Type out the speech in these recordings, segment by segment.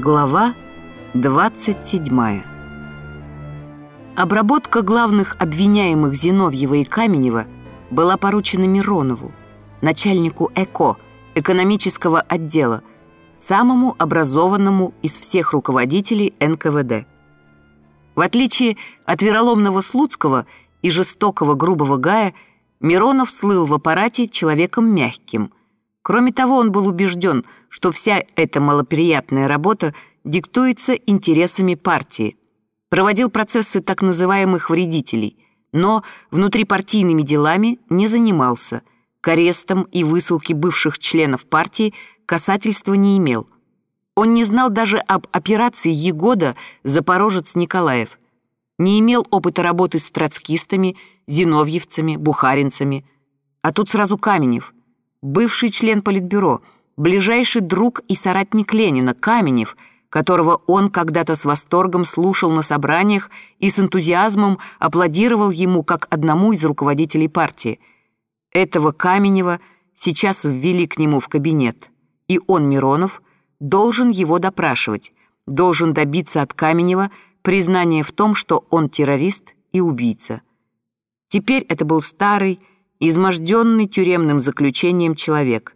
Глава 27. Обработка главных обвиняемых Зиновьева и Каменева была поручена Миронову, начальнику ЭКО, экономического отдела, самому образованному из всех руководителей НКВД. В отличие от вероломного Слуцкого и жестокого грубого Гая, Миронов слыл в аппарате человеком мягким – Кроме того, он был убежден, что вся эта малоприятная работа диктуется интересами партии. Проводил процессы так называемых вредителей, но внутрипартийными делами не занимался, к арестам и высылке бывших членов партии касательства не имел. Он не знал даже об операции Егода «Запорожец Николаев», не имел опыта работы с троцкистами, зиновьевцами, бухаринцами. А тут сразу Каменев – бывший член Политбюро, ближайший друг и соратник Ленина, Каменев, которого он когда-то с восторгом слушал на собраниях и с энтузиазмом аплодировал ему как одному из руководителей партии. Этого Каменева сейчас ввели к нему в кабинет, и он, Миронов, должен его допрашивать, должен добиться от Каменева признания в том, что он террорист и убийца. Теперь это был старый, изможденный тюремным заключением человек.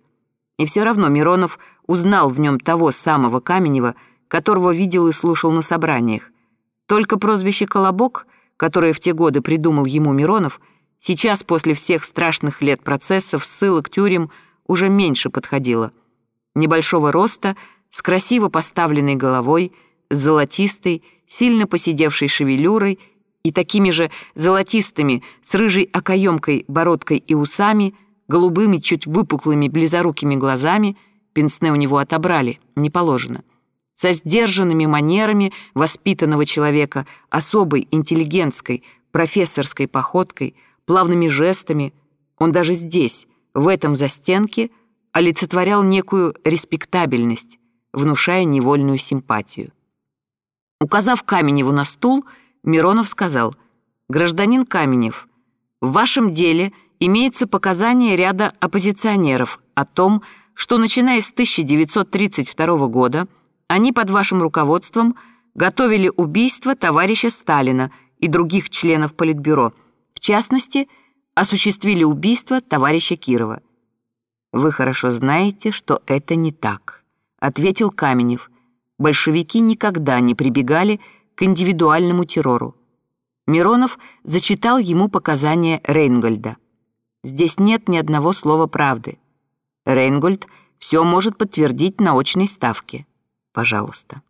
И все равно Миронов узнал в нем того самого Каменева, которого видел и слушал на собраниях. Только прозвище «Колобок», которое в те годы придумал ему Миронов, сейчас после всех страшных лет процессов, ссылок, тюрем, уже меньше подходило. Небольшого роста, с красиво поставленной головой, с золотистой, сильно посидевшей шевелюрой – и такими же золотистыми, с рыжей окоемкой, бородкой и усами, голубыми, чуть выпуклыми, близорукими глазами, пенсне у него отобрали, не положено, со сдержанными манерами воспитанного человека, особой интеллигентской, профессорской походкой, плавными жестами, он даже здесь, в этом застенке, олицетворял некую респектабельность, внушая невольную симпатию. Указав Каменеву на стул, Миронов сказал, «Гражданин Каменев, в вашем деле имеется показания ряда оппозиционеров о том, что начиная с 1932 года они под вашим руководством готовили убийство товарища Сталина и других членов Политбюро, в частности, осуществили убийство товарища Кирова. «Вы хорошо знаете, что это не так», — ответил Каменев. «Большевики никогда не прибегали к индивидуальному террору. Миронов зачитал ему показания Рейнгольда. Здесь нет ни одного слова правды. Рейнгольд все может подтвердить на очной ставке. Пожалуйста.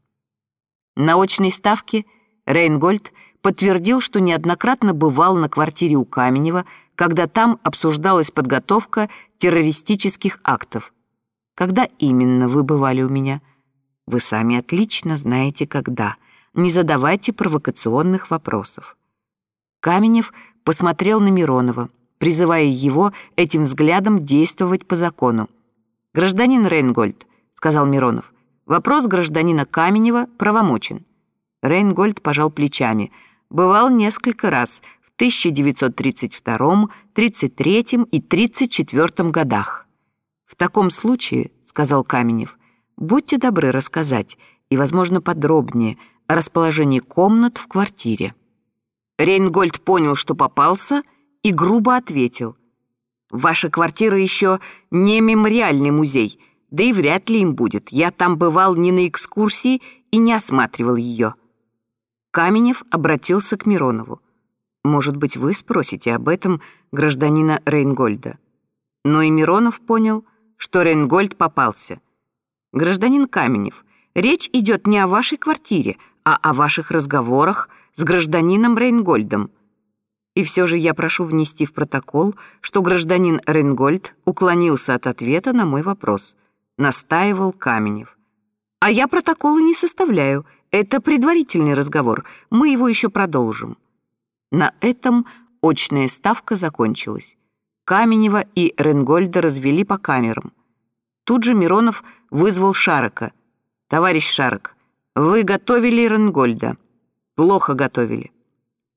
На очной ставке Рейнгольд подтвердил, что неоднократно бывал на квартире у Каменева, когда там обсуждалась подготовка террористических актов. Когда именно вы бывали у меня? Вы сами отлично знаете, когда не задавайте провокационных вопросов. Каменев посмотрел на Миронова, призывая его этим взглядом действовать по закону. «Гражданин Рейнгольд», — сказал Миронов, — «вопрос гражданина Каменева правомочен». Рейнгольд пожал плечами. «Бывал несколько раз, в 1932, 33 и 34 годах». «В таком случае», — сказал Каменев, — «будьте добры рассказать, и, возможно, подробнее, — о расположении комнат в квартире. Рейнгольд понял, что попался, и грубо ответил. «Ваша квартира еще не мемориальный музей, да и вряд ли им будет. Я там бывал не на экскурсии и не осматривал ее». Каменев обратился к Миронову. «Может быть, вы спросите об этом гражданина Рейнгольда?» Но и Миронов понял, что Рейнгольд попался. «Гражданин Каменев, речь идет не о вашей квартире, а о ваших разговорах с гражданином Рейнгольдом. И все же я прошу внести в протокол, что гражданин Рейнгольд уклонился от ответа на мой вопрос. Настаивал Каменев. А я протоколы не составляю. Это предварительный разговор. Мы его еще продолжим. На этом очная ставка закончилась. Каменева и Ренгольда развели по камерам. Тут же Миронов вызвал Шарока. «Товарищ Шарок, вы готовили Ренгольда. Плохо готовили.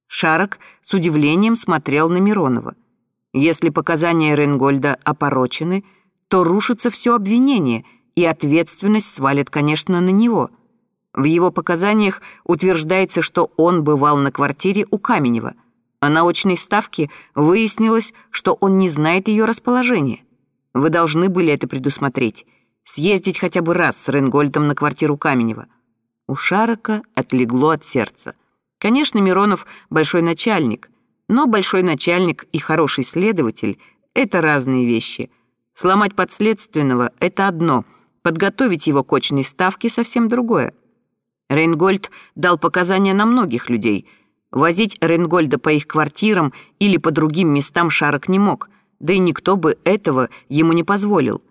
Шарок с удивлением смотрел на Миронова. Если показания Ренгольда опорочены, то рушится все обвинение, и ответственность свалит, конечно, на него. В его показаниях утверждается, что он бывал на квартире у Каменева, а на очной ставке выяснилось, что он не знает ее расположения. Вы должны были это предусмотреть, съездить хотя бы раз с Ренгольдом на квартиру Каменева. У Шарока отлегло от сердца. Конечно, Миронов большой начальник, но большой начальник и хороший следователь — это разные вещи. Сломать подследственного — это одно, подготовить его к очной ставке — совсем другое. Рейнгольд дал показания на многих людей. Возить Рейнгольда по их квартирам или по другим местам Шарок не мог, да и никто бы этого ему не позволил.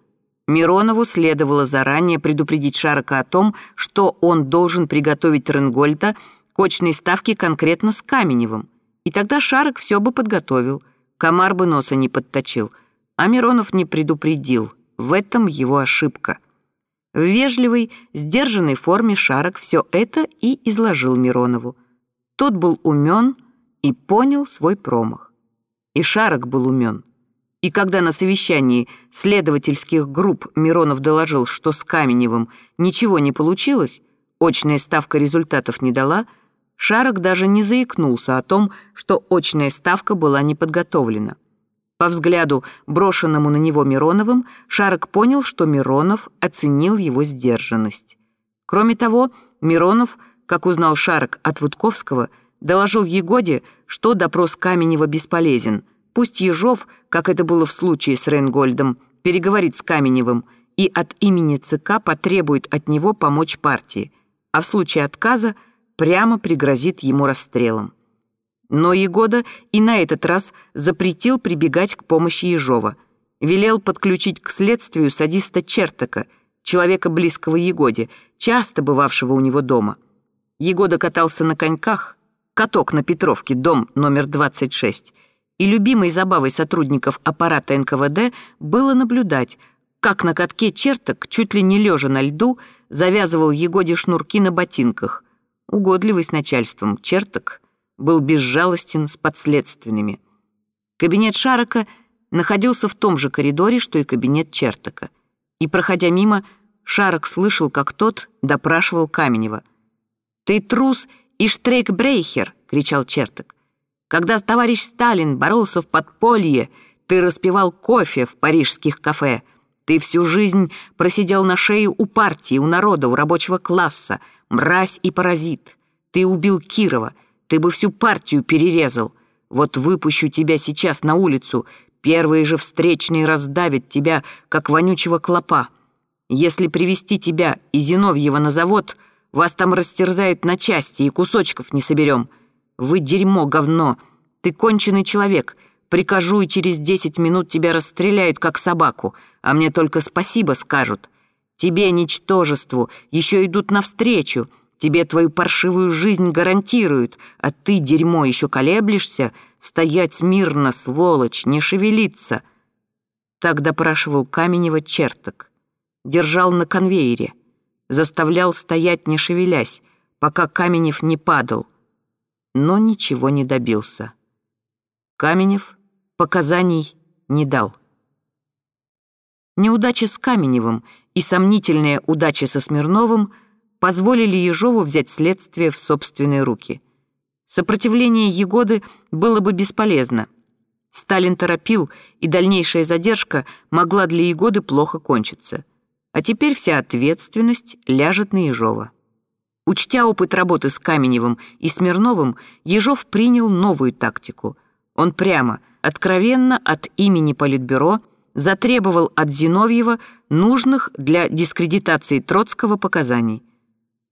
Миронову следовало заранее предупредить Шарока о том, что он должен приготовить Ренгольда к очной ставке конкретно с Каменевым. И тогда Шарок все бы подготовил, комар бы носа не подточил. А Миронов не предупредил. В этом его ошибка. В вежливой, сдержанной форме Шарок все это и изложил Миронову. Тот был умен и понял свой промах. И Шарок был умен. И когда на совещании следовательских групп Миронов доложил, что с Каменевым ничего не получилось, очная ставка результатов не дала, Шарок даже не заикнулся о том, что очная ставка была не подготовлена. По взгляду, брошенному на него Мироновым, Шарок понял, что Миронов оценил его сдержанность. Кроме того, Миронов, как узнал Шарок от Вудковского, доложил Егоде, что допрос Каменева бесполезен. Пусть Ежов, как это было в случае с Рейнгольдом, переговорит с Каменевым и от имени ЦК потребует от него помочь партии, а в случае отказа прямо пригрозит ему расстрелом. Но Егода и на этот раз запретил прибегать к помощи Ежова. Велел подключить к следствию садиста Чертака, человека близкого Егоде, часто бывавшего у него дома. Егода катался на коньках, каток на Петровке, дом номер 26, и любимой забавой сотрудников аппарата НКВД было наблюдать, как на катке Чертак, чуть ли не лежа на льду, завязывал Егоде шнурки на ботинках. Угодливый с начальством Чертак был безжалостен с подследственными. Кабинет Шарока находился в том же коридоре, что и кабинет Чертака. И, проходя мимо, Шарок слышал, как тот допрашивал Каменева. «Ты трус и штрейкбрейхер!» — кричал Чертак. «Когда товарищ Сталин боролся в подполье, ты распивал кофе в парижских кафе. Ты всю жизнь просидел на шее у партии, у народа, у рабочего класса, мразь и паразит. Ты убил Кирова, ты бы всю партию перерезал. Вот выпущу тебя сейчас на улицу, первые же встречные раздавят тебя, как вонючего клопа. Если привести тебя и Зиновьева на завод, вас там растерзают на части и кусочков не соберем. Вы дерьмо, говно. Ты конченый человек. Прикажу, и через десять минут тебя расстреляют, как собаку, а мне только спасибо скажут. Тебе, ничтожеству, еще идут навстречу». Тебе твою паршивую жизнь гарантируют, а ты, дерьмо, еще колеблешься? Стоять смирно, сволочь, не шевелиться!» Так допрашивал Каменева черток. Держал на конвейере. Заставлял стоять, не шевелясь, пока Каменев не падал. Но ничего не добился. Каменев показаний не дал. Неудача с Каменевым и сомнительная удача со Смирновым — позволили Ежову взять следствие в собственные руки. Сопротивление Егоды было бы бесполезно. Сталин торопил, и дальнейшая задержка могла для Егоды плохо кончиться. А теперь вся ответственность ляжет на Ежова. Учтя опыт работы с Каменевым и Смирновым, Ежов принял новую тактику. Он прямо, откровенно от имени Политбюро затребовал от Зиновьева нужных для дискредитации Троцкого показаний –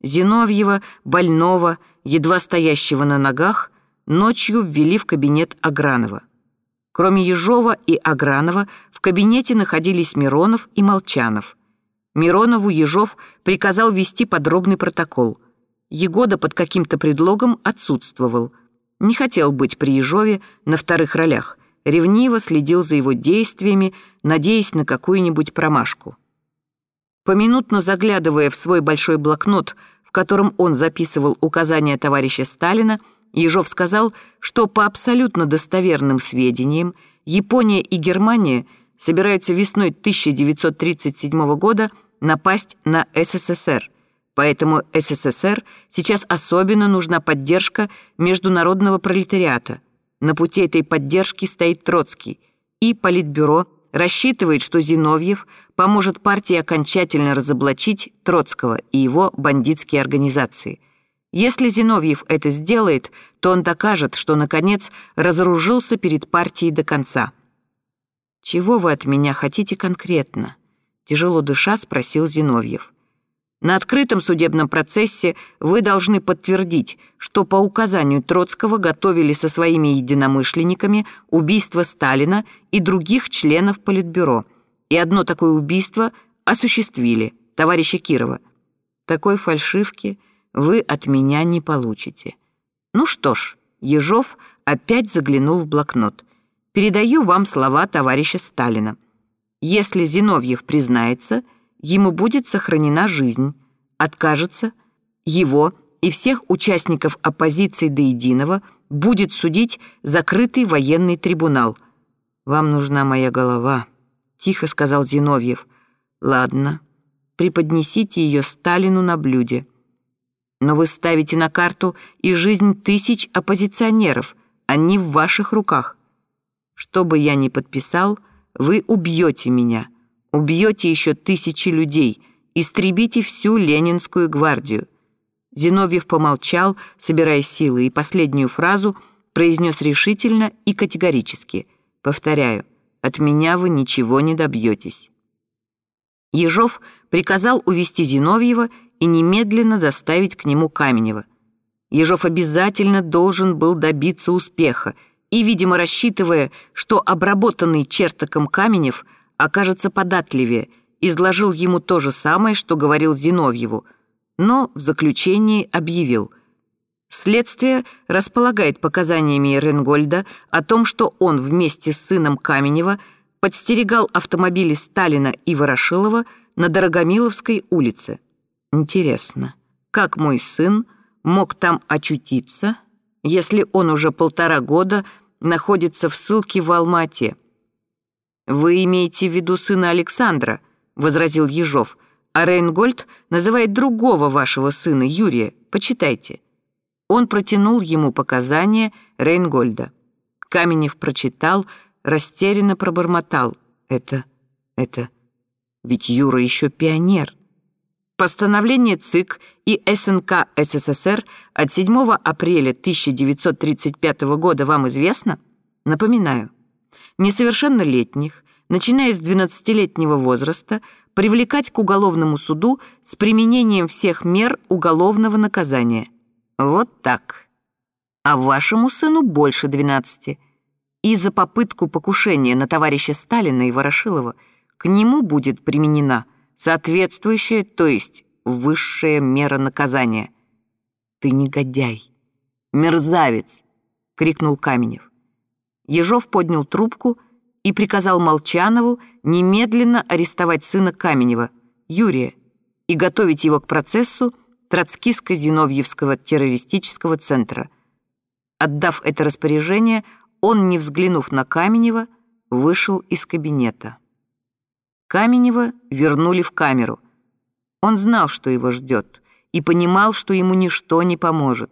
Зиновьева, больного, едва стоящего на ногах, ночью ввели в кабинет Агранова. Кроме Ежова и Агранова в кабинете находились Миронов и Молчанов. Миронову Ежов приказал вести подробный протокол. Егода под каким-то предлогом отсутствовал. Не хотел быть при Ежове на вторых ролях, ревниво следил за его действиями, надеясь на какую-нибудь промашку. Поминутно заглядывая в свой большой блокнот – в котором он записывал указания товарища Сталина, Ежов сказал, что по абсолютно достоверным сведениям Япония и Германия собираются весной 1937 года напасть на СССР. Поэтому СССР сейчас особенно нужна поддержка международного пролетариата. На пути этой поддержки стоит Троцкий, и Политбюро рассчитывает, что Зиновьев поможет партии окончательно разоблачить Троцкого и его бандитские организации. Если Зиновьев это сделает, то он докажет, что, наконец, разоружился перед партией до конца. «Чего вы от меня хотите конкретно?» Тяжело дыша спросил Зиновьев. На открытом судебном процессе вы должны подтвердить, что по указанию Троцкого готовили со своими единомышленниками убийство Сталина и других членов Политбюро. И одно такое убийство осуществили, товарища Кирова. Такой фальшивки вы от меня не получите. Ну что ж, Ежов опять заглянул в блокнот. Передаю вам слова товарища Сталина. Если Зиновьев признается, ему будет сохранена жизнь. Откажется, его и всех участников оппозиции до единого будет судить закрытый военный трибунал. «Вам нужна моя голова», — тихо сказал Зиновьев. «Ладно, преподнесите ее Сталину на блюде. Но вы ставите на карту и жизнь тысяч оппозиционеров, они в ваших руках. Что бы я ни подписал, вы убьете меня, убьете еще тысячи людей, истребите всю Ленинскую гвардию». Зиновьев помолчал, собирая силы, и последнюю фразу произнес решительно и категорически. «Повторяю, от меня вы ничего не добьетесь». Ежов приказал увести Зиновьева и немедленно доставить к нему Каменева. Ежов обязательно должен был добиться успеха, и, видимо, рассчитывая, что обработанный чертаком Каменев окажется податливее, изложил ему то же самое, что говорил Зиновьеву, но в заключении объявил – Следствие располагает показаниями Ренгольда о том, что он вместе с сыном Каменева подстерегал автомобили Сталина и Ворошилова на Дорогомиловской улице. Интересно, как мой сын мог там очутиться, если он уже полтора года находится в ссылке в Алмате? «Вы имеете в виду сына Александра», — возразил Ежов, «а Рейнгольд называет другого вашего сына, Юрия. Почитайте». Он протянул ему показания Рейнгольда. Каменев прочитал, растерянно пробормотал. «Это... это... ведь Юра еще пионер». Постановление ЦИК и СНК СССР от 7 апреля 1935 года вам известно? Напоминаю, несовершеннолетних, начиная с 12-летнего возраста, привлекать к уголовному суду с применением всех мер уголовного наказания. Вот так. А вашему сыну больше 12. И за попытку покушения на товарища Сталина и Ворошилова к нему будет применена соответствующая, то есть высшая мера наказания. «Ты негодяй! Мерзавец!» — крикнул Каменев. Ежов поднял трубку и приказал Молчанову немедленно арестовать сына Каменева, Юрия, и готовить его к процессу Троцкиско-Зиновьевского террористического центра. Отдав это распоряжение, он, не взглянув на Каменева, вышел из кабинета. Каменева вернули в камеру. Он знал, что его ждет, и понимал, что ему ничто не поможет.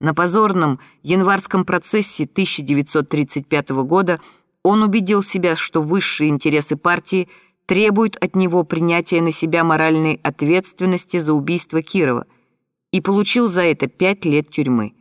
На позорном январском процессе 1935 года он убедил себя, что высшие интересы партии требуют от него принятия на себя моральной ответственности за убийство Кирова и получил за это пять лет тюрьмы.